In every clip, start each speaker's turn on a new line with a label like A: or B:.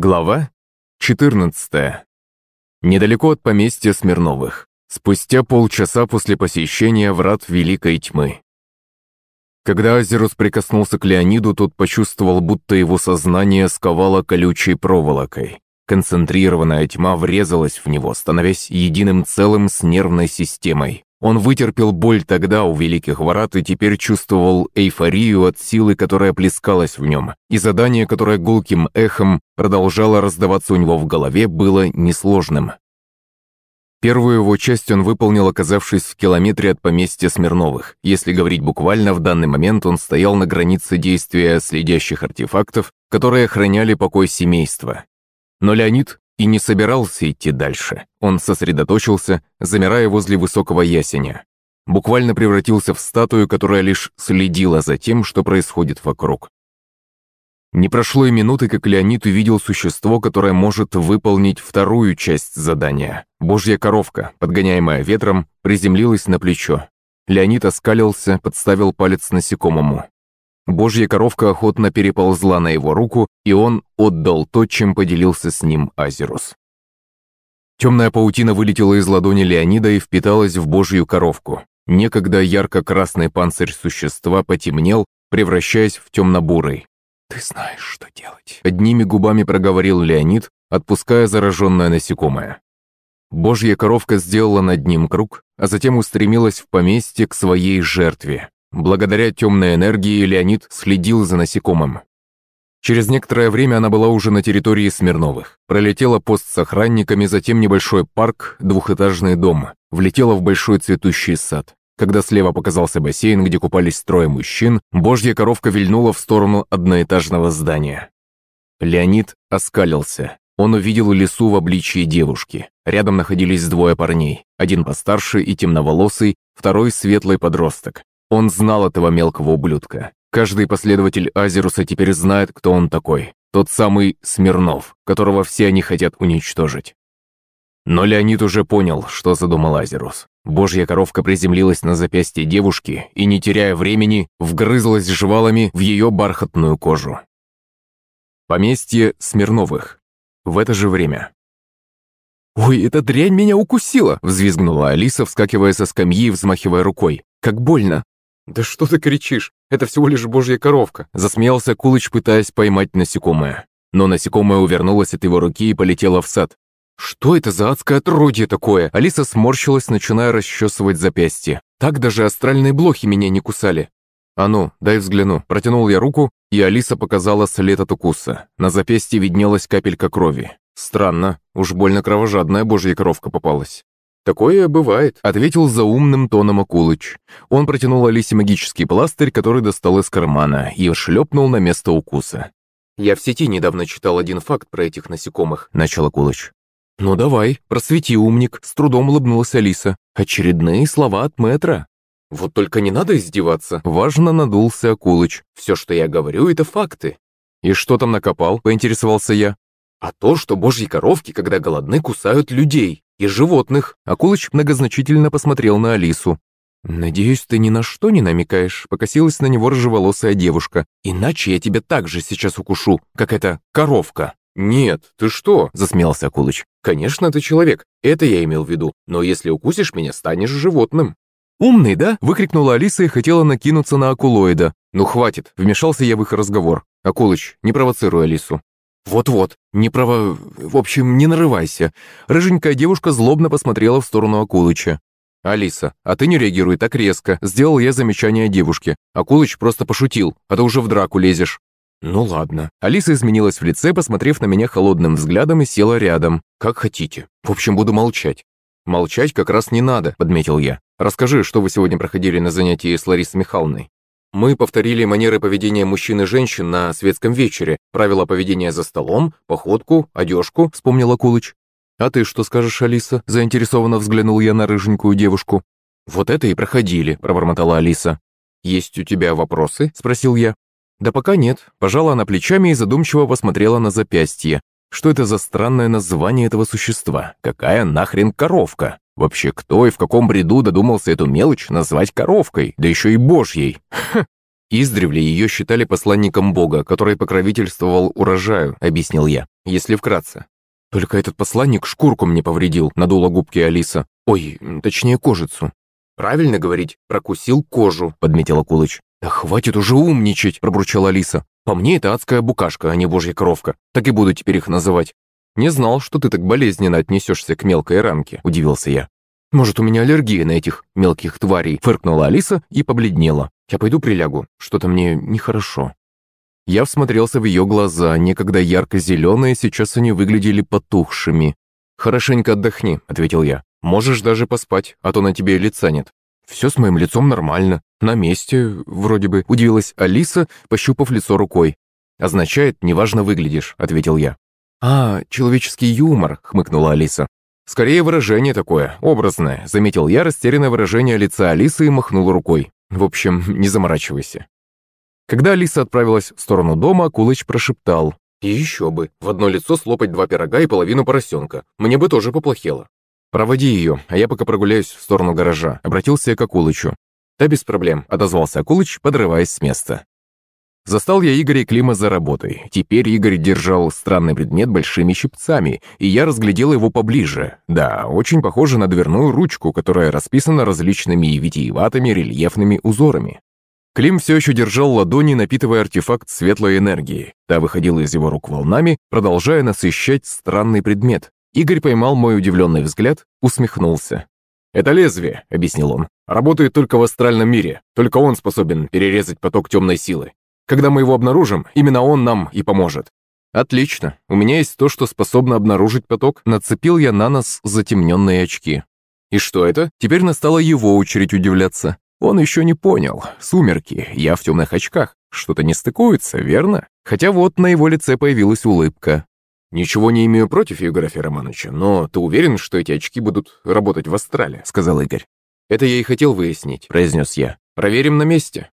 A: Глава 14. Недалеко от поместья Смирновых. Спустя полчаса после посещения врат Великой Тьмы. Когда Азерус прикоснулся к Леониду, тот почувствовал, будто его сознание сковало колючей проволокой. Концентрированная тьма врезалась в него, становясь единым целым с нервной системой. Он вытерпел боль тогда у Великих Ворот и теперь чувствовал эйфорию от силы, которая плескалась в нем, и задание, которое гулким эхом продолжало раздаваться у него в голове, было несложным. Первую его часть он выполнил, оказавшись в километре от поместья Смирновых. Если говорить буквально, в данный момент он стоял на границе действия следящих артефактов, которые охраняли покой семейства. Но Леонид и не собирался идти дальше. Он сосредоточился, замирая возле высокого ясеня. Буквально превратился в статую, которая лишь следила за тем, что происходит вокруг. Не прошло и минуты, как Леонид увидел существо, которое может выполнить вторую часть задания. Божья коровка, подгоняемая ветром, приземлилась на плечо. Леонид оскалился, подставил палец насекомому. Божья коровка охотно переползла на его руку, и он отдал то, чем поделился с ним Азерус. Темная паутина вылетела из ладони Леонида и впиталась в божью коровку. Некогда ярко-красный панцирь существа потемнел, превращаясь в темно-бурый. «Ты знаешь, что делать», — одними губами проговорил Леонид, отпуская зараженное насекомое. Божья коровка сделала над ним круг, а затем устремилась в поместье к своей жертве. Благодаря темной энергии Леонид следил за насекомым. Через некоторое время она была уже на территории Смирновых. Пролетела пост с охранниками, затем небольшой парк, двухэтажный дом. Влетела в большой цветущий сад. Когда слева показался бассейн, где купались трое мужчин, божья коровка вильнула в сторону одноэтажного здания. Леонид оскалился. Он увидел лесу в обличии девушки. Рядом находились двое парней. Один постарше и темноволосый, второй светлый подросток. Он знал этого мелкого ублюдка. Каждый последователь Азеруса теперь знает, кто он такой. Тот самый Смирнов, которого все они хотят уничтожить. Но Леонид уже понял, что задумал Азерус. Божья коровка приземлилась на запястье девушки и, не теряя времени, вгрызлась жвалами в ее бархатную кожу. Поместье Смирновых. В это же время. «Ой, эта дрянь меня укусила!» – взвизгнула Алиса, вскакивая со скамьи и взмахивая рукой. «Как больно!» «Да что ты кричишь? Это всего лишь божья коровка!» Засмеялся Кулыч, пытаясь поймать насекомое. Но насекомое увернулось от его руки и полетело в сад. «Что это за адское отродье такое?» Алиса сморщилась, начиная расчесывать запястье. «Так даже астральные блохи меня не кусали». «А ну, дай взгляну». Протянул я руку, и Алиса показала след от укуса. На запястье виднелась капелька крови. Странно, уж больно кровожадная божья коровка попалась. «Такое бывает», — ответил за умным тоном Акулыч. Он протянул Алисе магический пластырь, который достал из кармана, и шлепнул на место укуса. «Я в сети недавно читал один факт про этих насекомых», — начал Акулыч. «Ну давай, просвети, умник», — с трудом улыбнулась Алиса. «Очередные слова от мэтра». «Вот только не надо издеваться», — важно надулся Акулыч. «Все, что я говорю, это факты». «И что там накопал?» — поинтересовался я. «А то, что божьи коровки, когда голодны, кусают людей и животных». Акулыч многозначительно посмотрел на Алису. «Надеюсь, ты ни на что не намекаешь», — покосилась на него рыжеволосая девушка. «Иначе я тебя так же сейчас укушу, как эта коровка». «Нет, ты что?» — засмеялся Акулыч. «Конечно, ты человек, это я имел в виду, но если укусишь меня, станешь животным». «Умный, да?» — выкрикнула Алиса и хотела накинуться на Акулоида. «Ну хватит», — вмешался я в их разговор. «Акулыч, не провоцируй Алису». «Вот-вот, не право... В общем, не нарывайся». Рыженькая девушка злобно посмотрела в сторону Акулыча. «Алиса, а ты не реагируй так резко», — сделал я замечание девушке. Акулыч просто пошутил, а ты уже в драку лезешь. «Ну ладно». Алиса изменилась в лице, посмотрев на меня холодным взглядом и села рядом. «Как хотите. В общем, буду молчать». «Молчать как раз не надо», — подметил я. «Расскажи, что вы сегодня проходили на занятии с Ларисой Михайловной». Мы повторили манеры поведения мужчин и женщин на светском вечере, правила поведения за столом, походку, одежку, вспомнил Акулыч. «А ты что скажешь, Алиса?» – заинтересованно взглянул я на рыженькую девушку. «Вот это и проходили», – пробормотала Алиса. «Есть у тебя вопросы?» – спросил я. «Да пока нет». Пожала она плечами и задумчиво посмотрела на запястье. Что это за странное название этого существа? Какая нахрен коровка? Вообще, кто и в каком бреду додумался эту мелочь назвать коровкой, да еще и божьей? Ха! Издревле ее считали посланником Бога, который покровительствовал урожаю, объяснил я. если вкратце. Только этот посланник шкурку мне повредил, надула губки Алиса. Ой, точнее кожицу. Правильно говорить, прокусил кожу, подметила Кулыч. Да хватит уже умничать, пробурчала Алиса. По мне это адская букашка, а не божья коровка. Так и буду теперь их называть. Не знал, что ты так болезненно отнесешься к мелкой ранке, удивился я. «Может, у меня аллергия на этих мелких тварей?» Фыркнула Алиса и побледнела. «Я пойду прилягу. Что-то мне нехорошо». Я всмотрелся в ее глаза, некогда ярко-зеленые, сейчас они выглядели потухшими. «Хорошенько отдохни», — ответил я. «Можешь даже поспать, а то на тебе лица нет». «Все с моим лицом нормально. На месте, вроде бы», — удивилась Алиса, пощупав лицо рукой. «Означает, неважно выглядишь», — ответил я. «А, человеческий юмор», — хмыкнула Алиса. «Скорее выражение такое, образное», — заметил я растерянное выражение лица Алисы и махнул рукой. «В общем, не заморачивайся». Когда Алиса отправилась в сторону дома, Кулыч прошептал. «И еще бы, в одно лицо слопать два пирога и половину поросенка. Мне бы тоже поплохело». «Проводи ее, а я пока прогуляюсь в сторону гаража», — обратился я к Акулычу. «Да без проблем», — отозвался Акулыч, подрываясь с места. Застал я Игоря и Клима за работой. Теперь Игорь держал странный предмет большими щипцами, и я разглядел его поближе. Да, очень похоже на дверную ручку, которая расписана различными витиеватыми рельефными узорами. Клим все еще держал ладони, напитывая артефакт светлой энергии. Та выходила из его рук волнами, продолжая насыщать странный предмет. Игорь поймал мой удивленный взгляд, усмехнулся. «Это лезвие», — объяснил он. «Работает только в астральном мире. Только он способен перерезать поток темной силы. Когда мы его обнаружим, именно он нам и поможет. Отлично. У меня есть то, что способно обнаружить поток. Нацепил я на нос затемненные очки. И что это? Теперь настала его очередь удивляться. Он еще не понял. Сумерки, я в темных очках. Что-то не стыкуется, верно? Хотя вот на его лице появилась улыбка. «Ничего не имею против Егора Романовича, но ты уверен, что эти очки будут работать в астрале?» — сказал Игорь. «Это я и хотел выяснить», — произнес я. «Проверим на месте».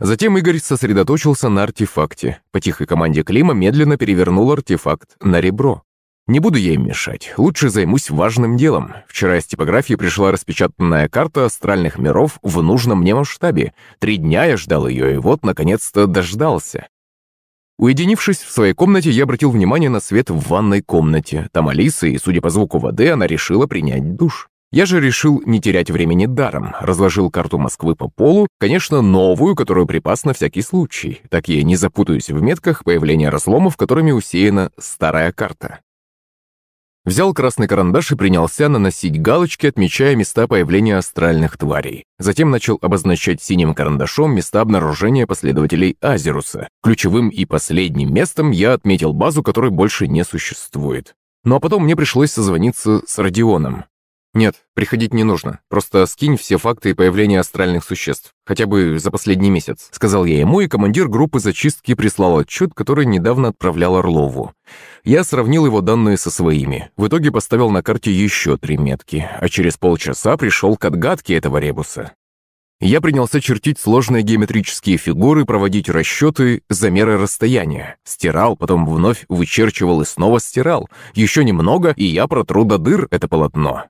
A: Затем Игорь сосредоточился на артефакте. По тихой команде Клима медленно перевернул артефакт на ребро. Не буду им мешать, лучше займусь важным делом. Вчера из типографии пришла распечатанная карта астральных миров в нужном мне масштабе. Три дня я ждал ее, и вот, наконец-то, дождался. Уединившись в своей комнате, я обратил внимание на свет в ванной комнате. Там Алиса, и, судя по звуку воды, она решила принять душ. Я же решил не терять времени даром, разложил карту Москвы по полу, конечно, новую, которую припас на всякий случай. Так я не запутаюсь в метках появления разломов, которыми усеяна старая карта. Взял красный карандаш и принялся наносить галочки, отмечая места появления астральных тварей. Затем начал обозначать синим карандашом места обнаружения последователей Азеруса. Ключевым и последним местом я отметил базу, которой больше не существует. Ну а потом мне пришлось созвониться с Родионом. «Нет, приходить не нужно. Просто скинь все факты появления астральных существ. Хотя бы за последний месяц», — сказал я ему, и командир группы зачистки прислал отчет, который недавно отправлял Орлову. Я сравнил его данные со своими. В итоге поставил на карте еще три метки, а через полчаса пришел к отгадке этого ребуса. Я принялся чертить сложные геометрические фигуры, проводить расчеты, замеры расстояния. Стирал, потом вновь вычерчивал и снова стирал. Еще немного, и я протру до дыр это полотно.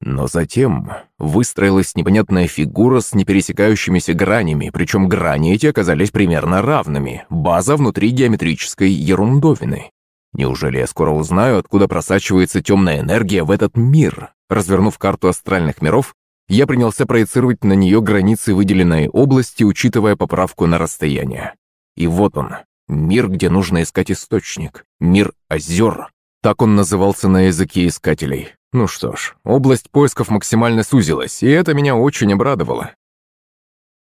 A: Но затем выстроилась непонятная фигура с непересекающимися гранями, причем грани эти оказались примерно равными. База внутри геометрической ерундовины. Неужели я скоро узнаю, откуда просачивается темная энергия в этот мир? Развернув карту астральных миров, я принялся проецировать на нее границы выделенной области, учитывая поправку на расстояние. И вот он, мир, где нужно искать источник. Мир озер. Так он назывался на языке искателей. Ну что ж, область поисков максимально сузилась, и это меня очень обрадовало.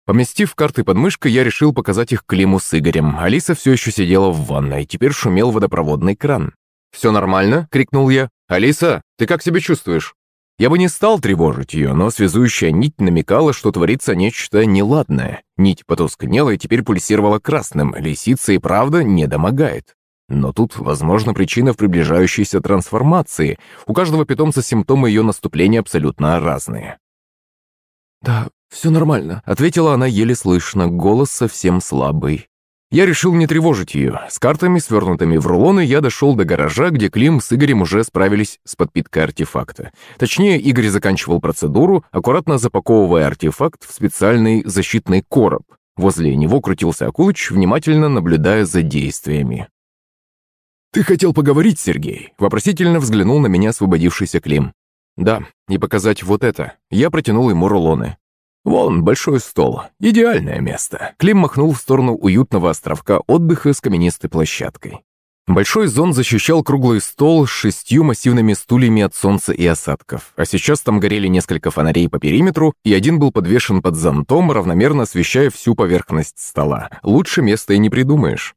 A: Поместив карты под мышкой, я решил показать их Климу с Игорем. Алиса все еще сидела в ванной, теперь шумел водопроводный кран. «Все нормально?» — крикнул я. «Алиса, ты как себя чувствуешь?» Я бы не стал тревожить ее, но связующая нить намекала, что творится нечто неладное. Нить потускнела и теперь пульсировала красным. Лисица и правда не домогает. Но тут, возможно, причина в приближающейся трансформации. У каждого питомца симптомы ее наступления абсолютно разные. «Да, все нормально», — ответила она еле слышно, голос совсем слабый. Я решил не тревожить ее. С картами, свернутыми в рулоны, я дошел до гаража, где Клим с Игорем уже справились с подпиткой артефакта. Точнее, Игорь заканчивал процедуру, аккуратно запаковывая артефакт в специальный защитный короб. Возле него крутился Акулыч, внимательно наблюдая за действиями. «Ты хотел поговорить, Сергей?» Вопросительно взглянул на меня освободившийся Клим. «Да, и показать вот это». Я протянул ему рулоны. «Вон, большой стол. Идеальное место». Клим махнул в сторону уютного островка отдыха с каменистой площадкой. Большой зон защищал круглый стол с шестью массивными стульями от солнца и осадков. А сейчас там горели несколько фонарей по периметру, и один был подвешен под зонтом, равномерно освещая всю поверхность стола. Лучше места и не придумаешь.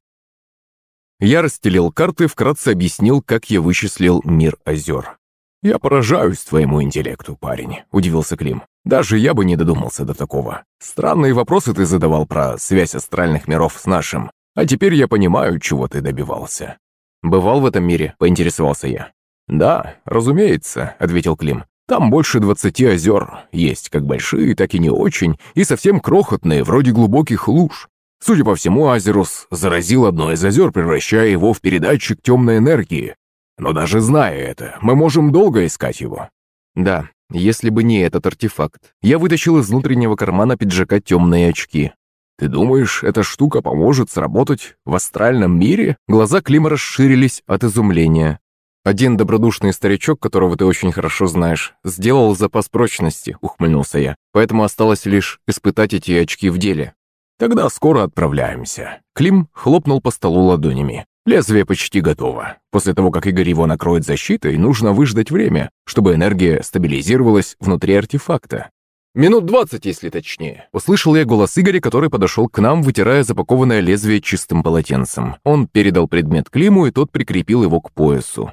A: Я расстелил карты, вкратце объяснил, как я вычислил мир озер. «Я поражаюсь твоему интеллекту, парень», — удивился Клим. «Даже я бы не додумался до такого. Странные вопросы ты задавал про связь астральных миров с нашим. А теперь я понимаю, чего ты добивался». «Бывал в этом мире?» — поинтересовался я. «Да, разумеется», — ответил Клим. «Там больше двадцати озер. Есть как большие, так и не очень, и совсем крохотные, вроде глубоких луж. Судя по всему, Азерус заразил одно из озер, превращая его в передатчик темной энергии. Но даже зная это, мы можем долго искать его. Да, если бы не этот артефакт. Я вытащил из внутреннего кармана пиджака темные очки. «Ты думаешь, эта штука поможет сработать в астральном мире?» Глаза Клима расширились от изумления. «Один добродушный старичок, которого ты очень хорошо знаешь, сделал запас прочности», — ухмыльнулся я. «Поэтому осталось лишь испытать эти очки в деле». «Тогда скоро отправляемся». Клим хлопнул по столу ладонями. Лезвие почти готово. После того, как Игорь его накроет защитой, нужно выждать время, чтобы энергия стабилизировалась внутри артефакта. «Минут двадцать, если точнее». Услышал я голос Игоря, который подошел к нам, вытирая запакованное лезвие чистым полотенцем. Он передал предмет Климу, и тот прикрепил его к поясу.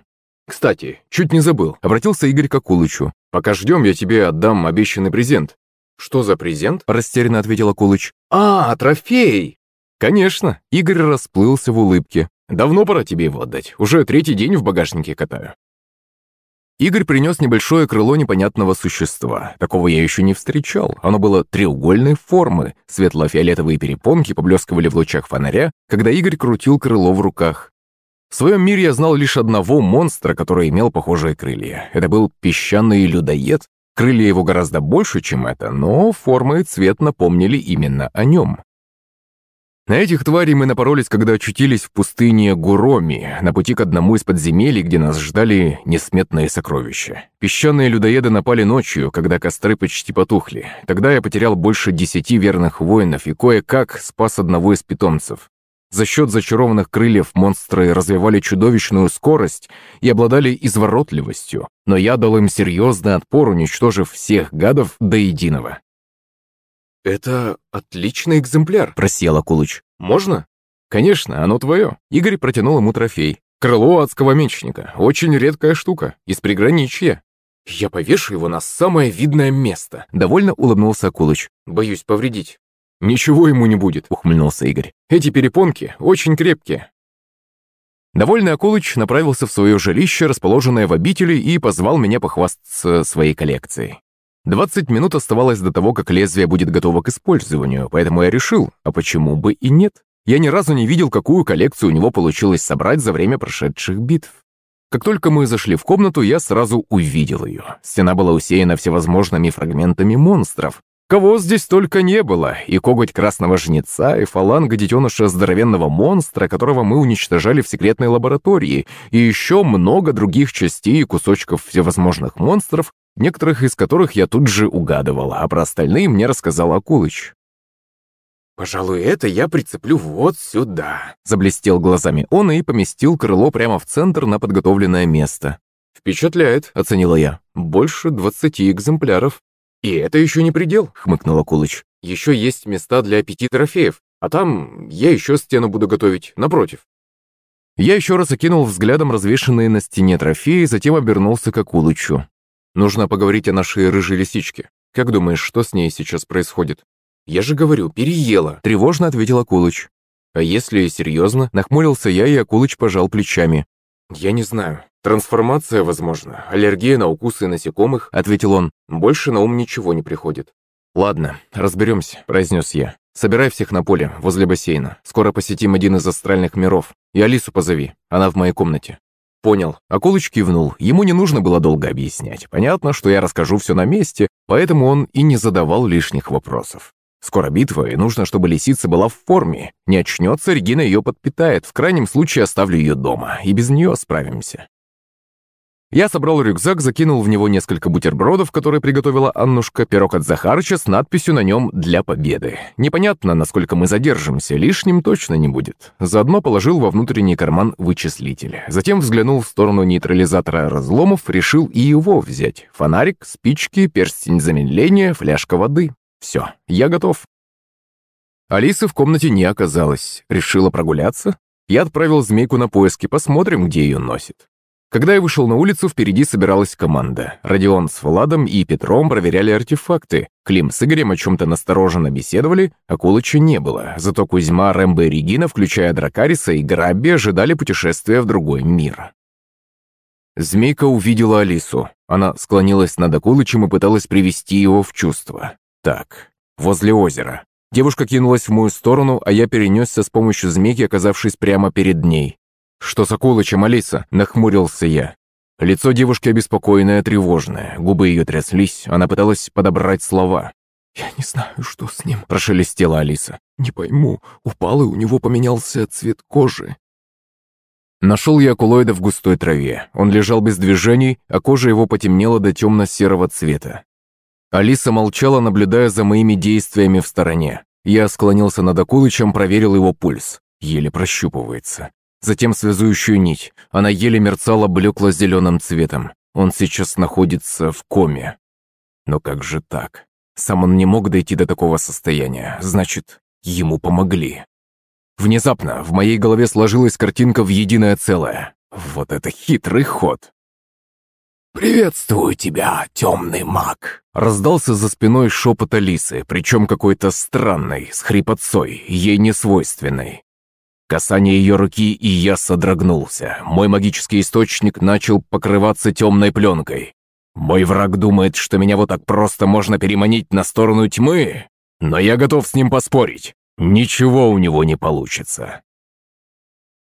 A: «Кстати, чуть не забыл», — обратился Игорь к Акулычу. «Пока ждем, я тебе отдам обещанный презент». «Что за презент?» — растерянно ответил Акулыч. «А, трофей!» «Конечно!» — Игорь расплылся в улыбке. Давно пора тебе его отдать. Уже третий день в багажнике катаю». Игорь принес небольшое крыло непонятного существа. Такого я еще не встречал. Оно было треугольной формы. Светло-фиолетовые перепонки поблескивали в лучах фонаря, когда Игорь крутил крыло в руках. В своем мире я знал лишь одного монстра, который имел похожие крылья. Это был песчаный людоед. Крылья его гораздо больше, чем это, но форма и цвет напомнили именно о нем. На этих тварей мы напоролись, когда очутились в пустыне Гуроми, на пути к одному из подземелий, где нас ждали несметные сокровища. Песчаные людоеды напали ночью, когда костры почти потухли. Тогда я потерял больше десяти верных воинов и кое-как спас одного из питомцев. За счет зачарованных крыльев монстры развивали чудовищную скорость и обладали изворотливостью, но я дал им серьезный отпор, уничтожив всех гадов до единого. «Это отличный экземпляр», — просел Акулыч. «Можно?» «Конечно, оно твое». Игорь протянул ему трофей. «Крыло адского мечника. Очень редкая штука. Из приграничья». «Я повешу его на самое видное место», — довольно улыбнулся Акулыч. «Боюсь повредить». «Ничего ему не будет», — ухмыльнулся Игорь. «Эти перепонки очень крепкие». Довольный Акулыч направился в свое жилище, расположенное в обители, и позвал меня похвастаться своей коллекцией. 20 минут оставалось до того, как лезвие будет готово к использованию, поэтому я решил, а почему бы и нет? Я ни разу не видел, какую коллекцию у него получилось собрать за время прошедших битв. Как только мы зашли в комнату, я сразу увидел ее. Стена была усеяна всевозможными фрагментами монстров. Кого здесь только не было, и коготь красного жнеца, и фаланга детеныша здоровенного монстра, которого мы уничтожали в секретной лаборатории, и еще много других частей и кусочков всевозможных монстров, некоторых из которых я тут же угадывал, а про остальные мне рассказал Акулыч. «Пожалуй, это я прицеплю вот сюда», — заблестел глазами он и поместил крыло прямо в центр на подготовленное место. «Впечатляет», — оценила я. «Больше двадцати экземпляров». «И это еще не предел», — хмыкнул Акулыч. «Еще есть места для пяти трофеев, а там я еще стену буду готовить, напротив». Я еще раз окинул взглядом развешенные на стене трофеи, затем обернулся к Акулычу. Нужно поговорить о нашей рыжей лисичке. Как думаешь, что с ней сейчас происходит?» «Я же говорю, переела», — тревожно ответил Акулыч. «А если серьезно?» — нахмурился я, и Акулыч пожал плечами. «Я не знаю. Трансформация, возможно. Аллергия на укусы насекомых», — ответил он. «Больше на ум ничего не приходит». «Ладно, разберемся», — произнес я. «Собирай всех на поле, возле бассейна. Скоро посетим один из астральных миров. И Алису позови. Она в моей комнате». Понял. Акулыч кивнул. Ему не нужно было долго объяснять. Понятно, что я расскажу все на месте, поэтому он и не задавал лишних вопросов. Скоро битва, и нужно, чтобы лисица была в форме. Не очнется, Регина ее подпитает. В крайнем случае оставлю ее дома, и без нее справимся. Я собрал рюкзак, закинул в него несколько бутербродов, которые приготовила Аннушка, пирог от Захарыча с надписью на нем «Для победы». Непонятно, насколько мы задержимся, лишним точно не будет. Заодно положил во внутренний карман вычислитель. Затем взглянул в сторону нейтрализатора разломов, решил и его взять. Фонарик, спички, перстень замедления, фляжка воды. Все, я готов. Алисы в комнате не оказалось. Решила прогуляться? Я отправил змейку на поиски, посмотрим, где ее носит. Когда я вышел на улицу, впереди собиралась команда. Родион с Владом и Петром проверяли артефакты. Клим с Игорем о чем-то настороженно беседовали, а Кулыча не было. Зато Кузьма, Рэмбо и Регина, включая Дракариса и Грабби, ожидали путешествия в другой мир. Змейка увидела Алису. Она склонилась над Акулычем и пыталась привести его в чувство. Так, возле озера. Девушка кинулась в мою сторону, а я перенесся с помощью змейки, оказавшись прямо перед ней. «Что с Акулычем, Алиса?» – нахмурился я. Лицо девушки обеспокоенное, тревожное, губы ее тряслись, она пыталась подобрать слова.
B: «Я не знаю, что с ним», – прошелестела Алиса. «Не пойму, упал и у него поменялся цвет кожи».
A: Нашел я акулоида в густой траве. Он лежал без движений, а кожа его потемнела до темно-серого цвета. Алиса молчала, наблюдая за моими действиями в стороне. Я склонился над Акулычем, проверил его пульс. Еле прощупывается затем связующую нить. Она еле мерцала блекло-зеленым цветом. Он сейчас находится в коме. Но как же так? Сам он не мог дойти до такого состояния. Значит, ему помогли. Внезапно в моей голове сложилась картинка в единое целое. Вот это хитрый ход.
C: «Приветствую тебя, темный маг!»
A: Раздался за спиной шепот Алисы, причем какой-то странный, с хрипотцой, ей несвойственной. Касание ее руки, и я содрогнулся. Мой магический источник начал покрываться темной пленкой. Мой враг думает, что меня вот так просто можно переманить на сторону тьмы, но я готов с ним поспорить. Ничего у него не получится.